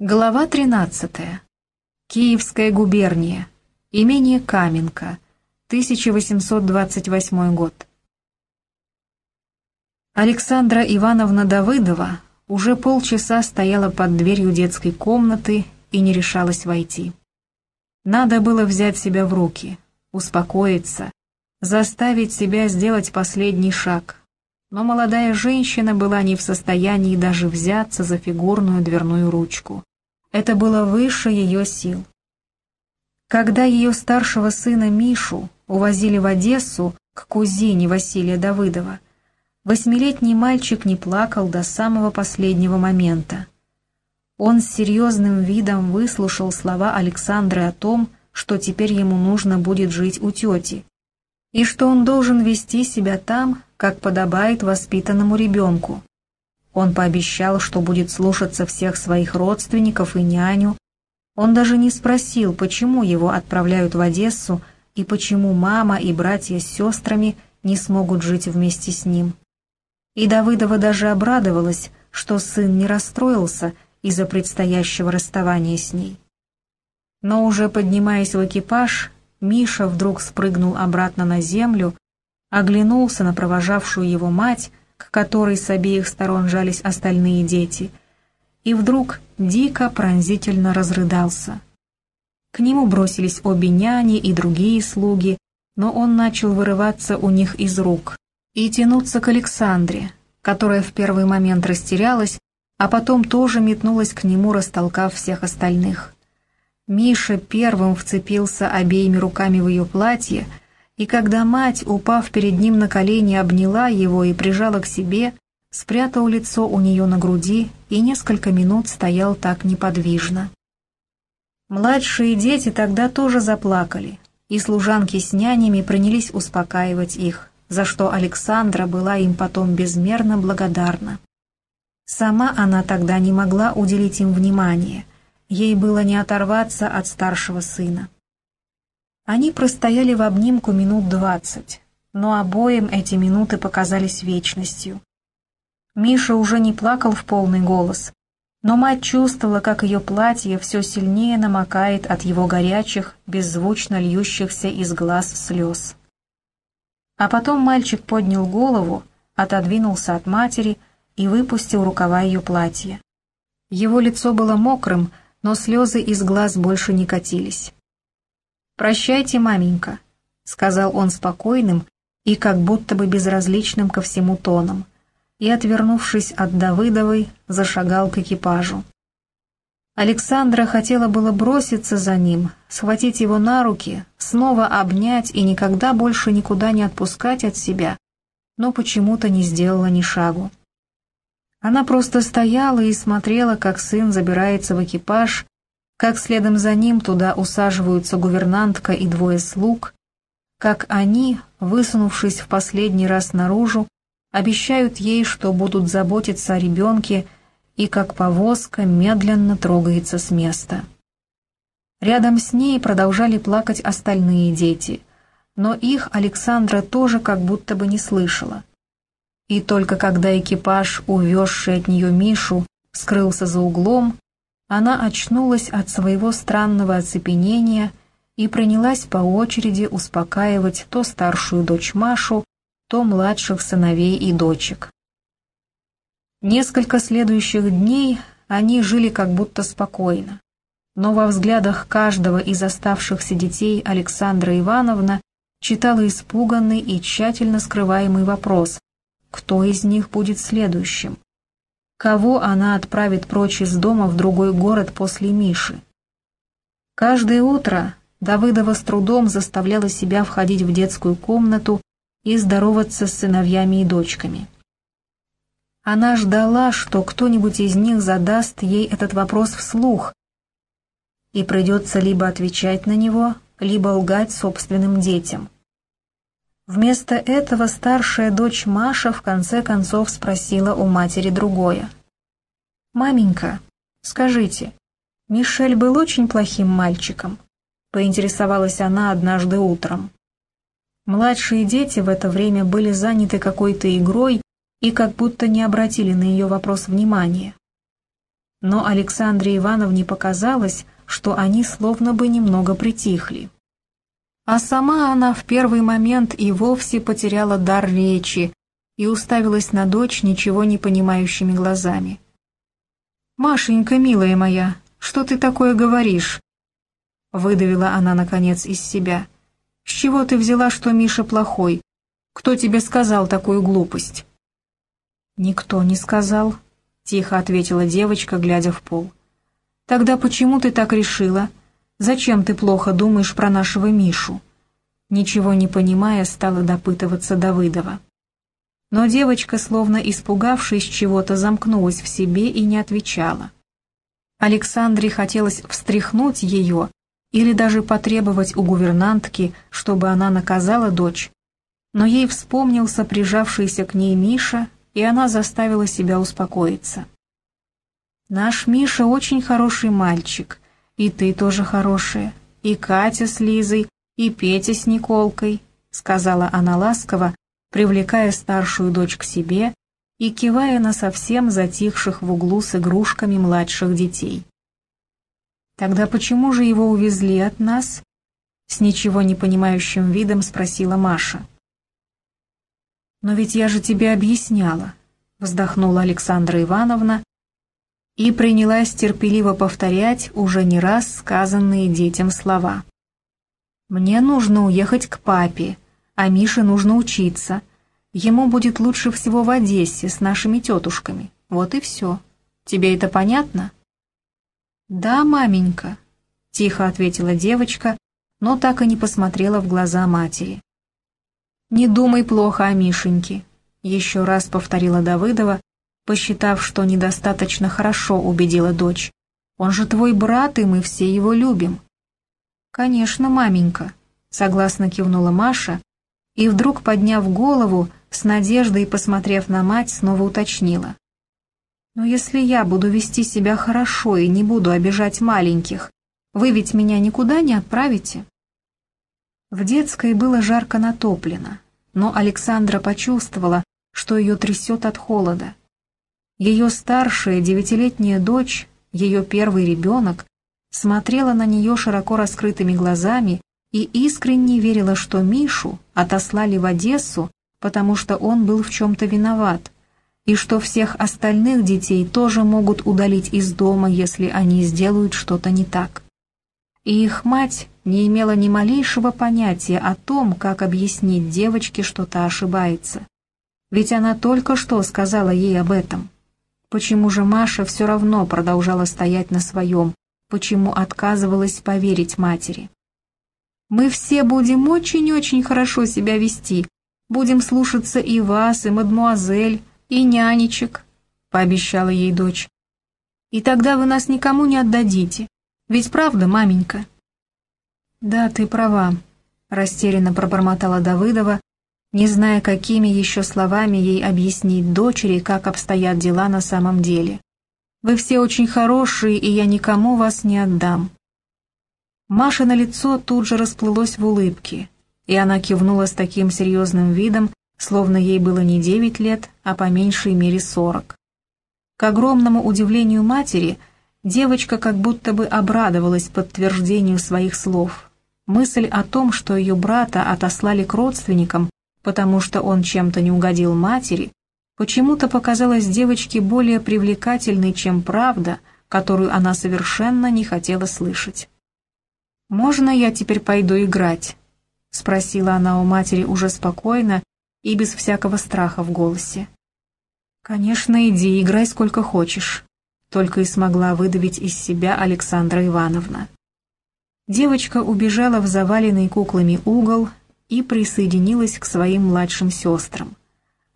Глава 13. Киевская губерния. Имение Каменка. 1828 год. Александра Ивановна Давыдова уже полчаса стояла под дверью детской комнаты и не решалась войти. Надо было взять себя в руки, успокоиться, заставить себя сделать последний шаг. Но молодая женщина была не в состоянии даже взяться за фигурную дверную ручку. Это было выше ее сил. Когда ее старшего сына Мишу увозили в Одессу к кузине Василия Давыдова, восьмилетний мальчик не плакал до самого последнего момента. Он с серьезным видом выслушал слова Александры о том, что теперь ему нужно будет жить у тети, и что он должен вести себя там, как подобает воспитанному ребенку, он пообещал, что будет слушаться всех своих родственников и няню. Он даже не спросил, почему его отправляют в Одессу и почему мама и братья с сестрами не смогут жить вместе с ним. И Давыдова даже обрадовалась, что сын не расстроился из-за предстоящего расставания с ней. Но уже поднимаясь в экипаж, Миша вдруг спрыгнул обратно на землю, оглянулся на провожавшую его мать к которой с обеих сторон жались остальные дети, и вдруг дико пронзительно разрыдался. К нему бросились обе няни и другие слуги, но он начал вырываться у них из рук и тянуться к Александре, которая в первый момент растерялась, а потом тоже метнулась к нему, растолкав всех остальных. Миша первым вцепился обеими руками в ее платье, и когда мать, упав перед ним на колени, обняла его и прижала к себе, спрятал лицо у нее на груди и несколько минут стоял так неподвижно. Младшие дети тогда тоже заплакали, и служанки с нянями принялись успокаивать их, за что Александра была им потом безмерно благодарна. Сама она тогда не могла уделить им внимания, ей было не оторваться от старшего сына. Они простояли в обнимку минут двадцать, но обоим эти минуты показались вечностью. Миша уже не плакал в полный голос, но мать чувствовала, как ее платье все сильнее намокает от его горячих, беззвучно льющихся из глаз слез. А потом мальчик поднял голову, отодвинулся от матери и выпустил рукава ее платья. Его лицо было мокрым, но слезы из глаз больше не катились. «Прощайте, маменька», — сказал он спокойным и как будто бы безразличным ко всему тоном, и, отвернувшись от Давыдовой, зашагал к экипажу. Александра хотела было броситься за ним, схватить его на руки, снова обнять и никогда больше никуда не отпускать от себя, но почему-то не сделала ни шагу. Она просто стояла и смотрела, как сын забирается в экипаж, как следом за ним туда усаживаются гувернантка и двое слуг, как они, высунувшись в последний раз наружу, обещают ей, что будут заботиться о ребенке, и как повозка медленно трогается с места. Рядом с ней продолжали плакать остальные дети, но их Александра тоже как будто бы не слышала. И только когда экипаж, увезший от нее Мишу, скрылся за углом, она очнулась от своего странного оцепенения и принялась по очереди успокаивать то старшую дочь Машу, то младших сыновей и дочек. Несколько следующих дней они жили как будто спокойно, но во взглядах каждого из оставшихся детей Александра Ивановна читала испуганный и тщательно скрываемый вопрос, кто из них будет следующим кого она отправит прочь из дома в другой город после Миши. Каждое утро Давыдова с трудом заставляла себя входить в детскую комнату и здороваться с сыновьями и дочками. Она ждала, что кто-нибудь из них задаст ей этот вопрос вслух, и придется либо отвечать на него, либо лгать собственным детям. Вместо этого старшая дочь Маша в конце концов спросила у матери другое. «Маменька, скажите, Мишель был очень плохим мальчиком?» — поинтересовалась она однажды утром. Младшие дети в это время были заняты какой-то игрой и как будто не обратили на ее вопрос внимания. но Александре Ивановне показалось, что они словно бы немного притихли. А сама она в первый момент и вовсе потеряла дар речи и уставилась на дочь ничего не понимающими глазами. «Машенька, милая моя, что ты такое говоришь?» Выдавила она, наконец, из себя. «С чего ты взяла, что Миша плохой? Кто тебе сказал такую глупость?» «Никто не сказал», — тихо ответила девочка, глядя в пол. «Тогда почему ты так решила? Зачем ты плохо думаешь про нашего Мишу?» Ничего не понимая, стала допытываться Давыдова. Но девочка, словно испугавшись чего-то, замкнулась в себе и не отвечала. Александре хотелось встряхнуть ее или даже потребовать у гувернантки, чтобы она наказала дочь, но ей вспомнился прижавшийся к ней Миша, и она заставила себя успокоиться. «Наш Миша очень хороший мальчик, и ты тоже хорошая, и Катя с Лизой, и Петя с Николкой», — сказала она ласково, привлекая старшую дочь к себе и кивая на совсем затихших в углу с игрушками младших детей. «Тогда почему же его увезли от нас?» С ничего не понимающим видом спросила Маша. «Но ведь я же тебе объясняла», — вздохнула Александра Ивановна и принялась терпеливо повторять уже не раз сказанные детям слова. «Мне нужно уехать к папе, а Мише нужно учиться. Ему будет лучше всего в Одессе с нашими тетушками. Вот и все. Тебе это понятно?» «Да, маменька», — тихо ответила девочка, но так и не посмотрела в глаза матери. «Не думай плохо о Мишеньке», — еще раз повторила Давыдова, посчитав, что недостаточно хорошо убедила дочь. «Он же твой брат, и мы все его любим». «Конечно, маменька», — согласно кивнула Маша, и вдруг, подняв голову, с надеждой посмотрев на мать, снова уточнила. «Но если я буду вести себя хорошо и не буду обижать маленьких, вы ведь меня никуда не отправите?» В детской было жарко натоплено, но Александра почувствовала, что ее трясет от холода. Ее старшая девятилетняя дочь, ее первый ребенок, смотрела на нее широко раскрытыми глазами и искренне верила, что Мишу отослали в Одессу, потому что он был в чем-то виноват, и что всех остальных детей тоже могут удалить из дома, если они сделают что-то не так. И их мать не имела ни малейшего понятия о том, как объяснить девочке, что та ошибается. Ведь она только что сказала ей об этом. Почему же Маша все равно продолжала стоять на своем, почему отказывалась поверить матери? Мы все будем очень-очень хорошо себя вести, будем слушаться и вас, и мадмуазель, и нянечек», — пообещала ей дочь. «И тогда вы нас никому не отдадите. Ведь правда, маменька?» «Да, ты права», — растерянно пробормотала Давыдова, не зная, какими еще словами ей объяснить дочери, как обстоят дела на самом деле. «Вы все очень хорошие, и я никому вас не отдам. Маша на лицо тут же расплылось в улыбке, и она кивнула с таким серьезным видом, словно ей было не девять лет, а по меньшей мере сорок. К огромному удивлению матери, девочка как будто бы обрадовалась подтверждению своих слов. Мысль о том, что ее брата отослали к родственникам, потому что он чем-то не угодил матери, почему-то показалась девочке более привлекательной, чем правда, которую она совершенно не хотела слышать. «Можно я теперь пойду играть?» — спросила она у матери уже спокойно и без всякого страха в голосе. «Конечно, иди, играй сколько хочешь», — только и смогла выдавить из себя Александра Ивановна. Девочка убежала в заваленный куклами угол и присоединилась к своим младшим сестрам.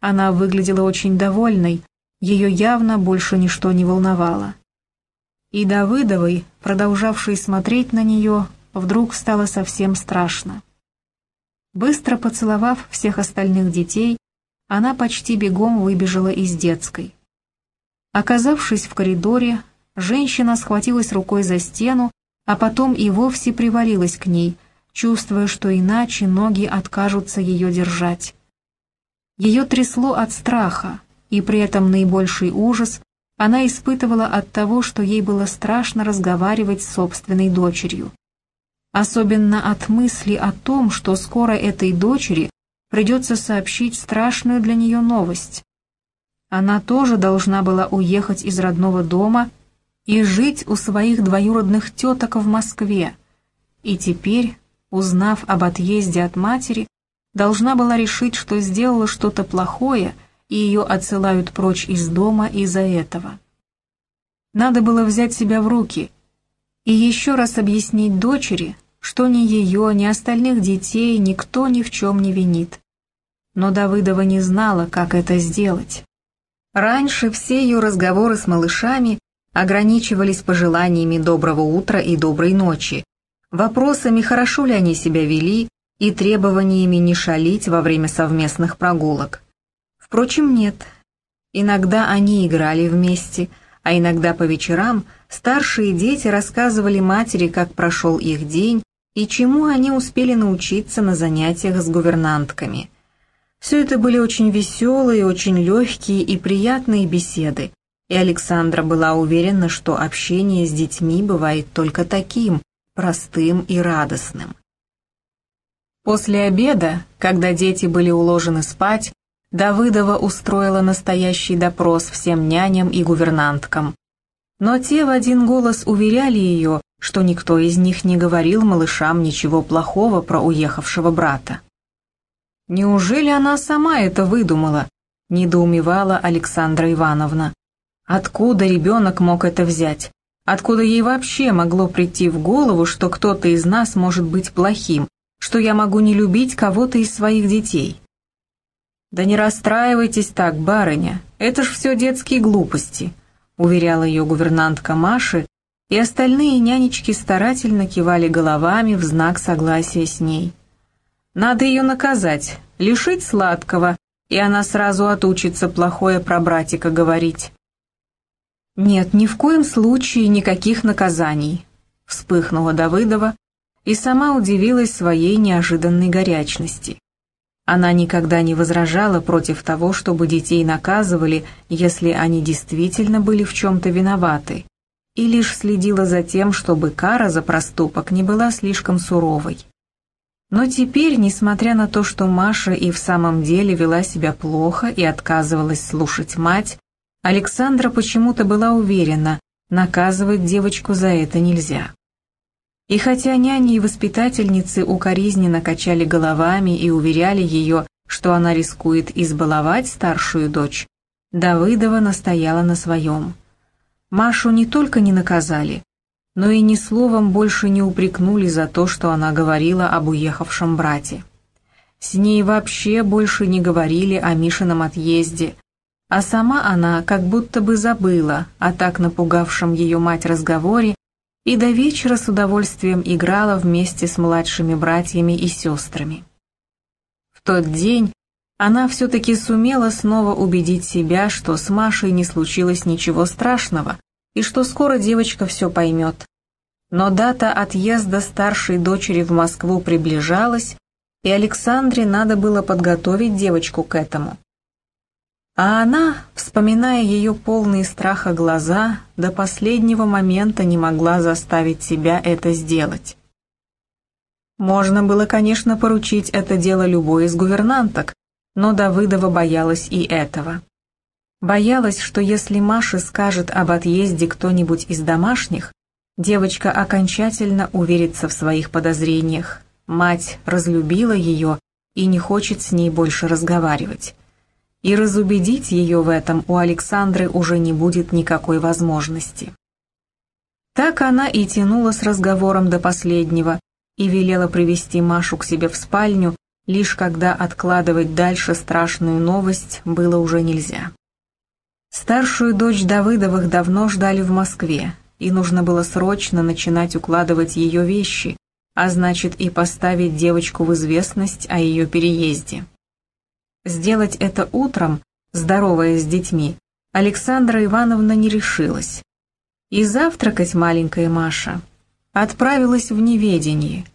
Она выглядела очень довольной, ее явно больше ничто не волновало. И Давыдовой, продолжавшей смотреть на нее, вдруг стало совсем страшно. Быстро поцеловав всех остальных детей, она почти бегом выбежала из детской. Оказавшись в коридоре, женщина схватилась рукой за стену, а потом и вовсе привалилась к ней, чувствуя, что иначе ноги откажутся ее держать. Ее трясло от страха, и при этом наибольший ужас она испытывала от того, что ей было страшно разговаривать с собственной дочерью. Особенно от мысли о том, что скоро этой дочери придется сообщить страшную для нее новость. Она тоже должна была уехать из родного дома и жить у своих двоюродных теток в Москве, и теперь, узнав об отъезде от матери, должна была решить, что сделала что-то плохое, и ее отсылают прочь из дома из-за этого. Надо было взять себя в руки и еще раз объяснить дочери, что ни ее, ни остальных детей никто ни в чем не винит. Но Давыдова не знала, как это сделать. Раньше все ее разговоры с малышами ограничивались пожеланиями доброго утра и доброй ночи, вопросами, хорошо ли они себя вели, и требованиями не шалить во время совместных прогулок. Впрочем, нет. Иногда они играли вместе, а иногда по вечерам старшие дети рассказывали матери, как прошел их день и чему они успели научиться на занятиях с гувернантками. Все это были очень веселые, очень легкие и приятные беседы, и Александра была уверена, что общение с детьми бывает только таким, простым и радостным. После обеда, когда дети были уложены спать, Давыдова устроила настоящий допрос всем няням и гувернанткам. Но те в один голос уверяли ее, что никто из них не говорил малышам ничего плохого про уехавшего брата. «Неужели она сама это выдумала?» – недоумевала Александра Ивановна. «Откуда ребенок мог это взять? Откуда ей вообще могло прийти в голову, что кто-то из нас может быть плохим, что я могу не любить кого-то из своих детей?» «Да не расстраивайтесь так, барыня, это ж все детские глупости», уверяла ее гувернантка Маши, и остальные нянечки старательно кивали головами в знак согласия с ней. «Надо ее наказать, лишить сладкого, и она сразу отучится плохое про братика говорить». «Нет, ни в коем случае никаких наказаний», — вспыхнула Давыдова и сама удивилась своей неожиданной горячности. Она никогда не возражала против того, чтобы детей наказывали, если они действительно были в чем-то виноваты, и лишь следила за тем, чтобы кара за проступок не была слишком суровой. Но теперь, несмотря на то, что Маша и в самом деле вела себя плохо и отказывалась слушать мать, Александра почему-то была уверена, наказывать девочку за это нельзя. И хотя няни и воспитательницы укоризненно качали головами и уверяли ее, что она рискует избаловать старшую дочь, Давыдова настояла на своем. Машу не только не наказали, но и ни словом больше не упрекнули за то, что она говорила об уехавшем брате. С ней вообще больше не говорили о Мишином отъезде, а сама она как будто бы забыла о так напугавшем ее мать разговоре и до вечера с удовольствием играла вместе с младшими братьями и сестрами. В тот день она все-таки сумела снова убедить себя, что с Машей не случилось ничего страшного, и что скоро девочка все поймет. Но дата отъезда старшей дочери в Москву приближалась, и Александре надо было подготовить девочку к этому. А она, вспоминая ее полные страха глаза, до последнего момента не могла заставить себя это сделать. Можно было, конечно, поручить это дело любой из гувернанток, но Давыдова боялась и этого. Боялась, что если Маша скажет об отъезде кто-нибудь из домашних, девочка окончательно уверится в своих подозрениях, мать разлюбила ее и не хочет с ней больше разговаривать и разубедить ее в этом у Александры уже не будет никакой возможности. Так она и тянула с разговором до последнего и велела привести Машу к себе в спальню, лишь когда откладывать дальше страшную новость было уже нельзя. Старшую дочь Давыдовых давно ждали в Москве, и нужно было срочно начинать укладывать ее вещи, а значит и поставить девочку в известность о ее переезде. Сделать это утром, здоровая с детьми, Александра Ивановна не решилась. И завтракать маленькая Маша отправилась в неведении.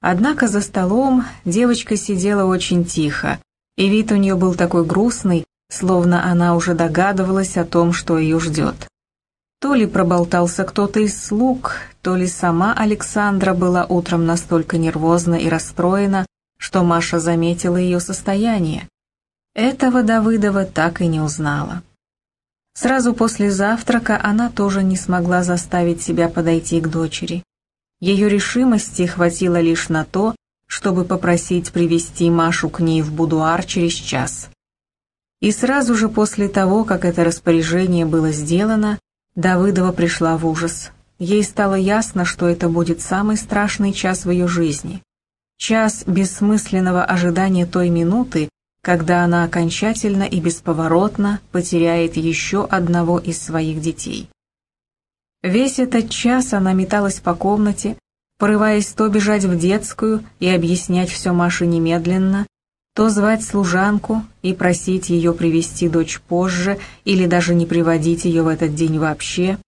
Однако за столом девочка сидела очень тихо, и вид у нее был такой грустный, словно она уже догадывалась о том, что ее ждет. То ли проболтался кто-то из слуг, то ли сама Александра была утром настолько нервозна и расстроена, что Маша заметила ее состояние. Этого Давыдова так и не узнала. Сразу после завтрака она тоже не смогла заставить себя подойти к дочери. Ее решимости хватило лишь на то, чтобы попросить привести Машу к ней в будуар через час. И сразу же после того, как это распоряжение было сделано, Давыдова пришла в ужас. Ей стало ясно, что это будет самый страшный час в ее жизни. Час бессмысленного ожидания той минуты, когда она окончательно и бесповоротно потеряет еще одного из своих детей. Весь этот час она металась по комнате, порываясь то бежать в детскую и объяснять все Маше немедленно, то звать служанку и просить ее привести дочь позже или даже не приводить ее в этот день вообще.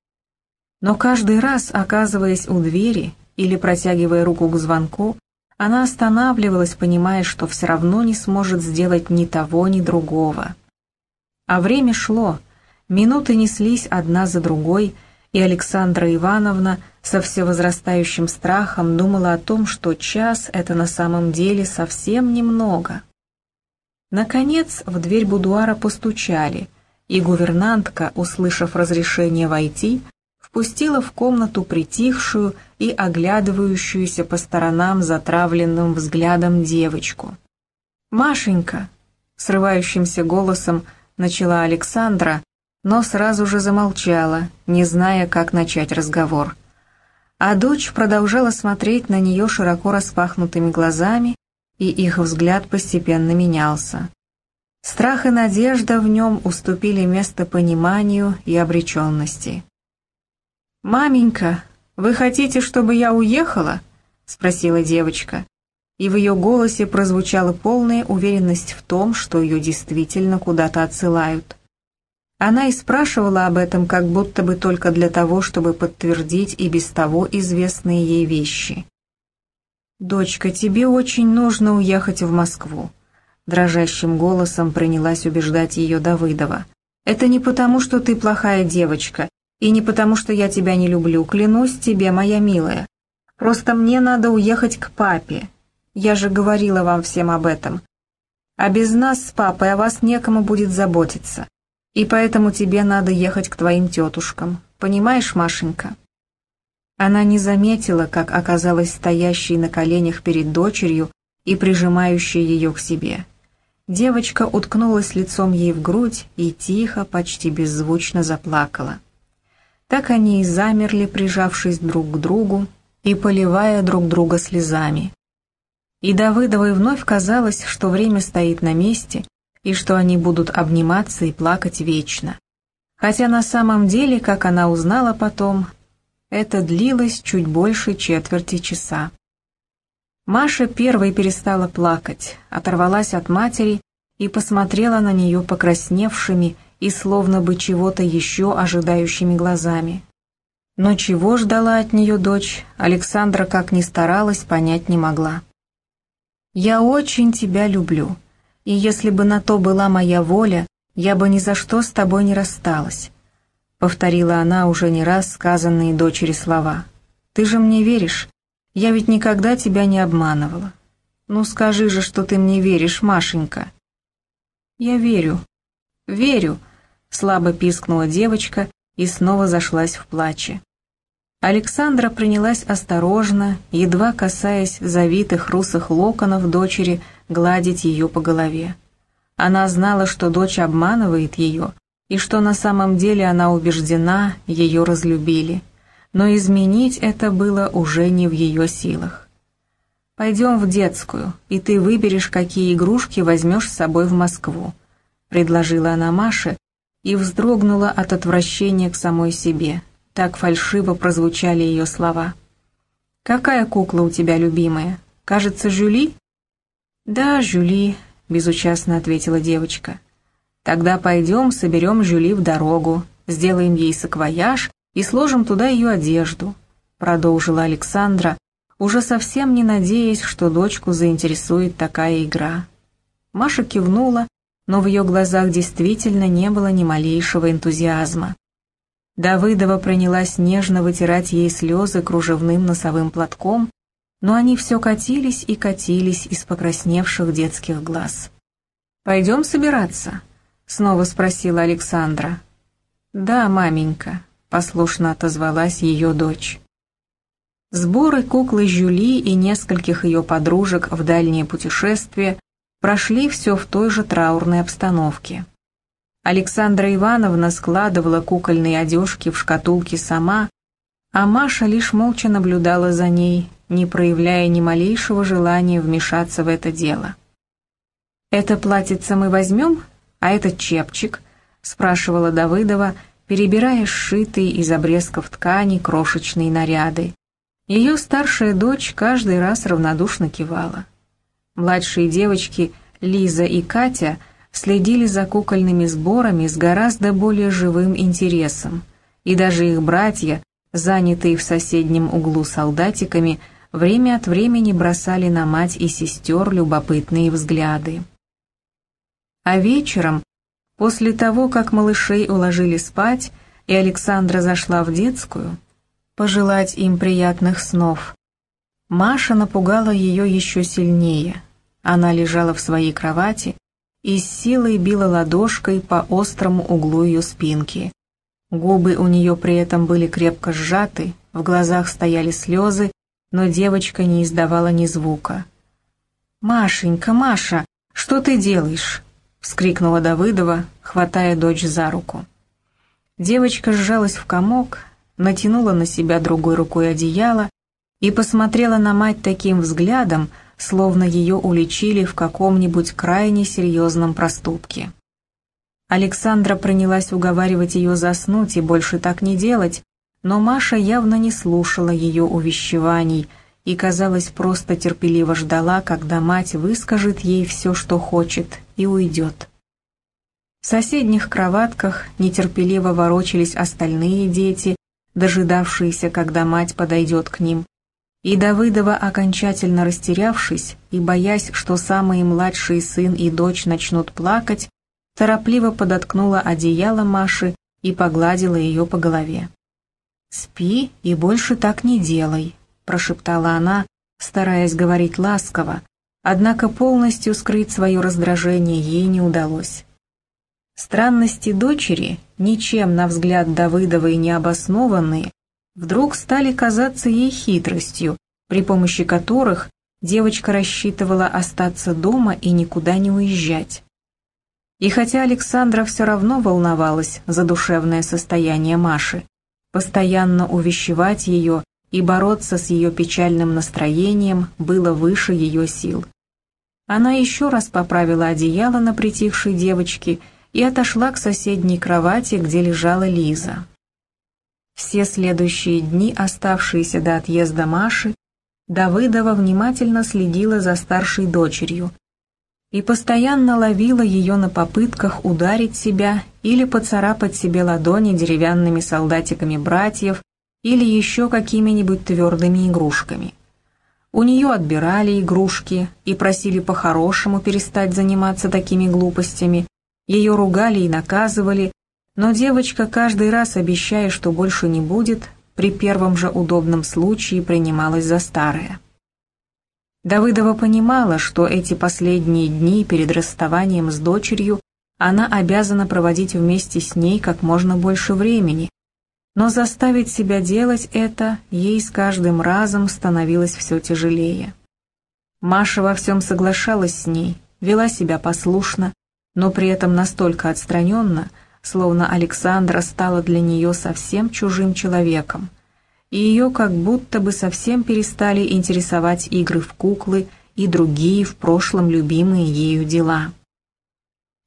Но каждый раз, оказываясь у двери или протягивая руку к звонку, она останавливалась, понимая, что все равно не сможет сделать ни того, ни другого. А время шло, минуты неслись одна за другой, и Александра Ивановна со всевозрастающим страхом думала о том, что час — это на самом деле совсем немного. Наконец в дверь будуара постучали, и гувернантка, услышав разрешение войти, впустила в комнату притихшую и оглядывающуюся по сторонам затравленным взглядом девочку. «Машенька!» — срывающимся голосом начала Александра, но сразу же замолчала, не зная, как начать разговор. А дочь продолжала смотреть на нее широко распахнутыми глазами, и их взгляд постепенно менялся. Страх и надежда в нем уступили место пониманию и обреченности. «Маменька, вы хотите, чтобы я уехала?» — спросила девочка. И в ее голосе прозвучала полная уверенность в том, что ее действительно куда-то отсылают. Она и спрашивала об этом как будто бы только для того, чтобы подтвердить и без того известные ей вещи. «Дочка, тебе очень нужно уехать в Москву», — дрожащим голосом принялась убеждать ее Давыдова. «Это не потому, что ты плохая девочка, и не потому, что я тебя не люблю, клянусь тебе, моя милая. Просто мне надо уехать к папе. Я же говорила вам всем об этом. А без нас с папой о вас некому будет заботиться. И поэтому тебе надо ехать к твоим тетушкам. Понимаешь, Машенька?» Она не заметила, как оказалась стоящей на коленях перед дочерью и прижимающей ее к себе. Девочка уткнулась лицом ей в грудь и тихо, почти беззвучно заплакала. Так они и замерли, прижавшись друг к другу и поливая друг друга слезами. И Давыдовой вновь казалось, что время стоит на месте, и что они будут обниматься и плакать вечно. Хотя на самом деле, как она узнала потом, это длилось чуть больше четверти часа. Маша первой перестала плакать, оторвалась от матери и посмотрела на нее покрасневшими и словно бы чего-то еще ожидающими глазами. Но чего ждала от нее дочь, Александра, как ни старалась, понять не могла. «Я очень тебя люблю, и если бы на то была моя воля, я бы ни за что с тобой не рассталась», — повторила она уже не раз сказанные дочери слова. «Ты же мне веришь? Я ведь никогда тебя не обманывала. Ну скажи же, что ты мне веришь, Машенька». «Я верю, верю», слабо пискнула девочка и снова зашлась в плаче. Александра принялась осторожно, едва касаясь завитых русых локонов дочери, гладить ее по голове. Она знала, что дочь обманывает ее, и что на самом деле она убеждена, ее разлюбили. Но изменить это было уже не в ее силах. «Пойдем в детскую, и ты выберешь, какие игрушки возьмешь с собой в Москву», — предложила она Маше, и вздрогнула от отвращения к самой себе. Так фальшиво прозвучали ее слова. «Какая кукла у тебя любимая? Кажется, Жюли?» «Да, Жюли», — безучастно ответила девочка. «Тогда пойдем, соберем Жюли в дорогу, сделаем ей саквояж и сложим туда ее одежду», — продолжила Александра, уже совсем не надеясь, что дочку заинтересует такая игра. Маша кивнула но в ее глазах действительно не было ни малейшего энтузиазма. Давыдова принялась нежно вытирать ей слезы кружевным носовым платком, но они все катились и катились из покрасневших детских глаз. «Пойдем собираться?» — снова спросила Александра. «Да, маменька», — послушно отозвалась ее дочь. Сборы куклы Жюли и нескольких ее подружек в дальнее путешествие прошли все в той же траурной обстановке. Александра Ивановна складывала кукольные одежки в шкатулки сама, а Маша лишь молча наблюдала за ней, не проявляя ни малейшего желания вмешаться в это дело. «Это платьице мы возьмем, а этот чепчик?» — спрашивала Давыдова, перебирая сшитые из обрезков ткани крошечные наряды. Ее старшая дочь каждый раз равнодушно кивала. Младшие девочки Лиза и Катя — следили за кукольными сборами с гораздо более живым интересом, и даже их братья, занятые в соседнем углу солдатиками, время от времени бросали на мать и сестер любопытные взгляды. А вечером, после того, как малышей уложили спать, и Александра зашла в детскую, пожелать им приятных снов, Маша напугала ее еще сильнее. Она лежала в своей кровати, и с силой била ладошкой по острому углу ее спинки. Губы у нее при этом были крепко сжаты, в глазах стояли слезы, но девочка не издавала ни звука. «Машенька, Маша, что ты делаешь?» — вскрикнула Давыдова, хватая дочь за руку. Девочка сжалась в комок, натянула на себя другой рукой одеяло и посмотрела на мать таким взглядом, словно ее уличили в каком-нибудь крайне серьезном проступке. Александра принялась уговаривать ее заснуть и больше так не делать, но Маша явно не слушала ее увещеваний и, казалось, просто терпеливо ждала, когда мать выскажет ей все, что хочет, и уйдет. В соседних кроватках нетерпеливо ворочались остальные дети, дожидавшиеся, когда мать подойдет к ним, и Давыдова, окончательно растерявшись и боясь, что самые младшие сын и дочь начнут плакать, торопливо подоткнула одеяло Маши и погладила ее по голове. «Спи и больше так не делай», — прошептала она, стараясь говорить ласково, однако полностью скрыть свое раздражение ей не удалось. Странности дочери, ничем, на взгляд Давыдовой необоснованные, вдруг стали казаться ей хитростью, при помощи которых девочка рассчитывала остаться дома и никуда не уезжать. И хотя Александра все равно волновалась за душевное состояние Маши, постоянно увещевать ее и бороться с ее печальным настроением было выше ее сил. Она еще раз поправила одеяло на притихшей девочке и отошла к соседней кровати, где лежала Лиза. Все следующие дни, оставшиеся до отъезда Маши, Давыдова внимательно следила за старшей дочерью и постоянно ловила ее на попытках ударить себя или поцарапать себе ладони деревянными солдатиками братьев или еще какими-нибудь твердыми игрушками. У нее отбирали игрушки и просили по-хорошему перестать заниматься такими глупостями, ее ругали и наказывали, но девочка, каждый раз обещая, что больше не будет, при первом же удобном случае принималась за старое. Давыдова понимала, что эти последние дни перед расставанием с дочерью она обязана проводить вместе с ней как можно больше времени, но заставить себя делать это ей с каждым разом становилось все тяжелее. Маша во всем соглашалась с ней, вела себя послушно, но при этом настолько отстраненно, словно Александра стала для нее совсем чужим человеком, и ее как будто бы совсем перестали интересовать игры в куклы и другие в прошлом любимые ею дела.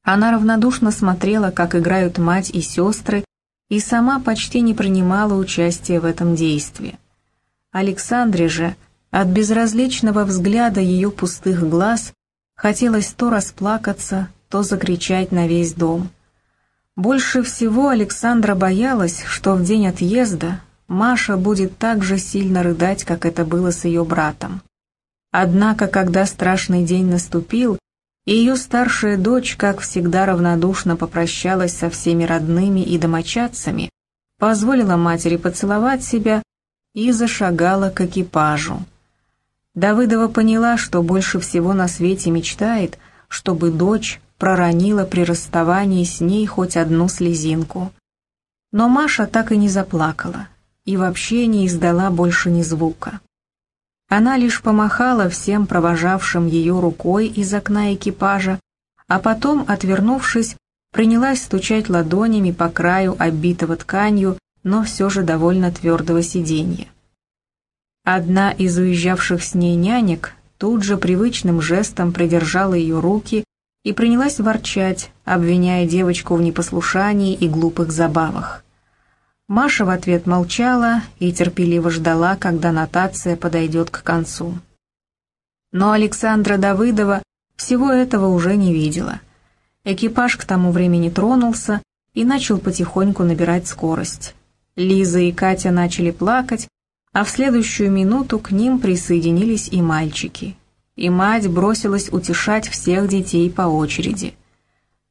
Она равнодушно смотрела, как играют мать и сестры, и сама почти не принимала участия в этом действии. Александре же, от безразличного взгляда ее пустых глаз, хотелось то расплакаться, то закричать на весь дом. Больше всего Александра боялась, что в день отъезда Маша будет так же сильно рыдать, как это было с ее братом. Однако, когда страшный день наступил, ее старшая дочь, как всегда равнодушно попрощалась со всеми родными и домочадцами, позволила матери поцеловать себя и зашагала к экипажу. Давыдова поняла, что больше всего на свете мечтает, чтобы дочь проронила при расставании с ней хоть одну слезинку. Но Маша так и не заплакала и вообще не издала больше ни звука. Она лишь помахала всем провожавшим ее рукой из окна экипажа, а потом, отвернувшись, принялась стучать ладонями по краю оббитого тканью, но все же довольно твердого сиденья. Одна из уезжавших с ней нянек тут же привычным жестом придержала ее руки и принялась ворчать, обвиняя девочку в непослушании и глупых забавах. Маша в ответ молчала и терпеливо ждала, когда нотация подойдет к концу. Но Александра Давыдова всего этого уже не видела. Экипаж к тому времени тронулся и начал потихоньку набирать скорость. Лиза и Катя начали плакать, а в следующую минуту к ним присоединились и мальчики. И мать бросилась утешать всех детей по очереди.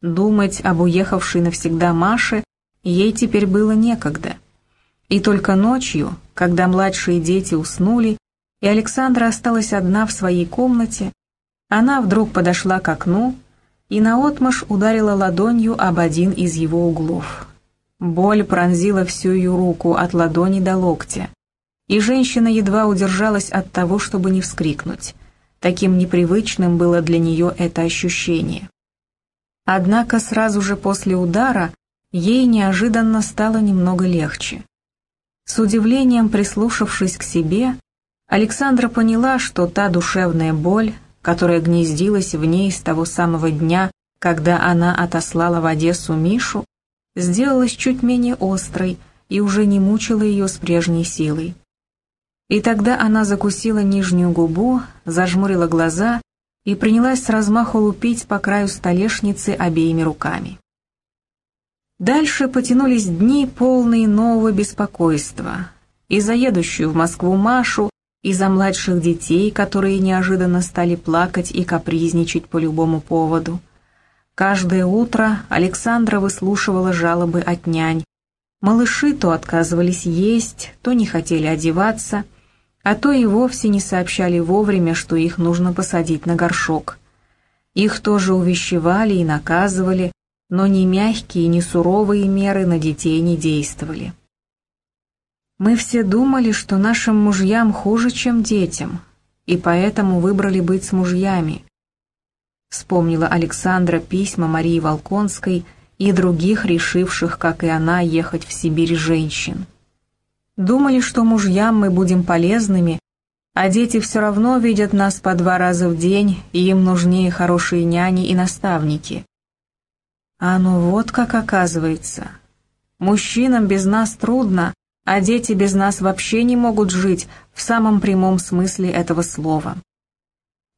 Думать об уехавшей навсегда Маше ей теперь было некогда. И только ночью, когда младшие дети уснули, и Александра осталась одна в своей комнате, она вдруг подошла к окну и наотмашь ударила ладонью об один из его углов. Боль пронзила всю ее руку от ладони до локтя, и женщина едва удержалась от того, чтобы не вскрикнуть. Таким непривычным было для нее это ощущение. Однако сразу же после удара ей неожиданно стало немного легче. С удивлением прислушавшись к себе, Александра поняла, что та душевная боль, которая гнездилась в ней с того самого дня, когда она отослала в Одессу Мишу, сделалась чуть менее острой и уже не мучила ее с прежней силой. И тогда она закусила нижнюю губу, зажмурила глаза и принялась с размаху лупить по краю столешницы обеими руками. Дальше потянулись дни, полные нового беспокойства. И за едущую в Москву Машу, и за младших детей, которые неожиданно стали плакать и капризничать по любому поводу. Каждое утро Александра выслушивала жалобы от нянь. Малыши то отказывались есть, то не хотели одеваться, а то и вовсе не сообщали вовремя, что их нужно посадить на горшок. Их тоже увещевали и наказывали, но ни мягкие, ни суровые меры на детей не действовали. Мы все думали, что нашим мужьям хуже, чем детям, и поэтому выбрали быть с мужьями. Вспомнила Александра письма Марии Волконской и других решивших, как и она, ехать в Сибирь женщин. Думали, что мужьям мы будем полезными, а дети все равно видят нас по два раза в день, и им нужнее хорошие няни и наставники. А ну вот как оказывается. Мужчинам без нас трудно, а дети без нас вообще не могут жить в самом прямом смысле этого слова.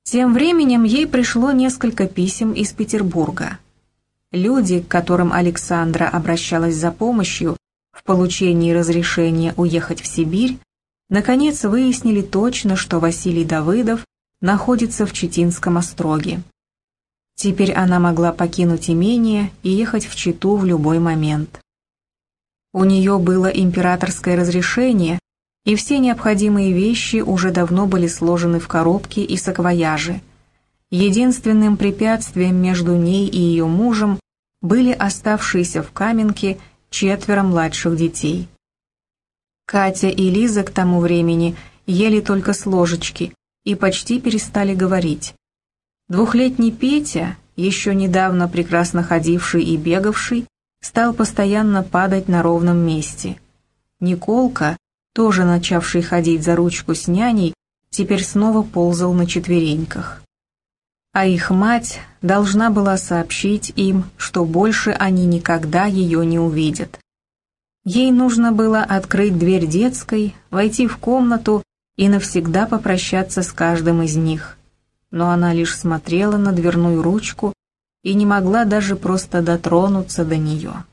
Тем временем ей пришло несколько писем из Петербурга. Люди, к которым Александра обращалась за помощью в получении разрешения уехать в Сибирь, наконец выяснили точно, что Василий Давыдов находится в Читинском остроге. Теперь она могла покинуть имение и ехать в Читу в любой момент. У нее было императорское разрешение, и все необходимые вещи уже давно были сложены в коробки и саквояжи. Единственным препятствием между ней и ее мужем были оставшиеся в Каменке четверо младших детей. Катя и Лиза к тому времени ели только с ложечки и почти перестали говорить. Двухлетний Петя, еще недавно прекрасно ходивший и бегавший, стал постоянно падать на ровном месте. Николка, тоже начавший ходить за ручку с няней, теперь снова ползал на четвереньках. А их мать должна была сообщить им, что больше они никогда ее не увидят. Ей нужно было открыть дверь детской, войти в комнату и навсегда попрощаться с каждым из них но она лишь смотрела на дверную ручку и не могла даже просто дотронуться до нее.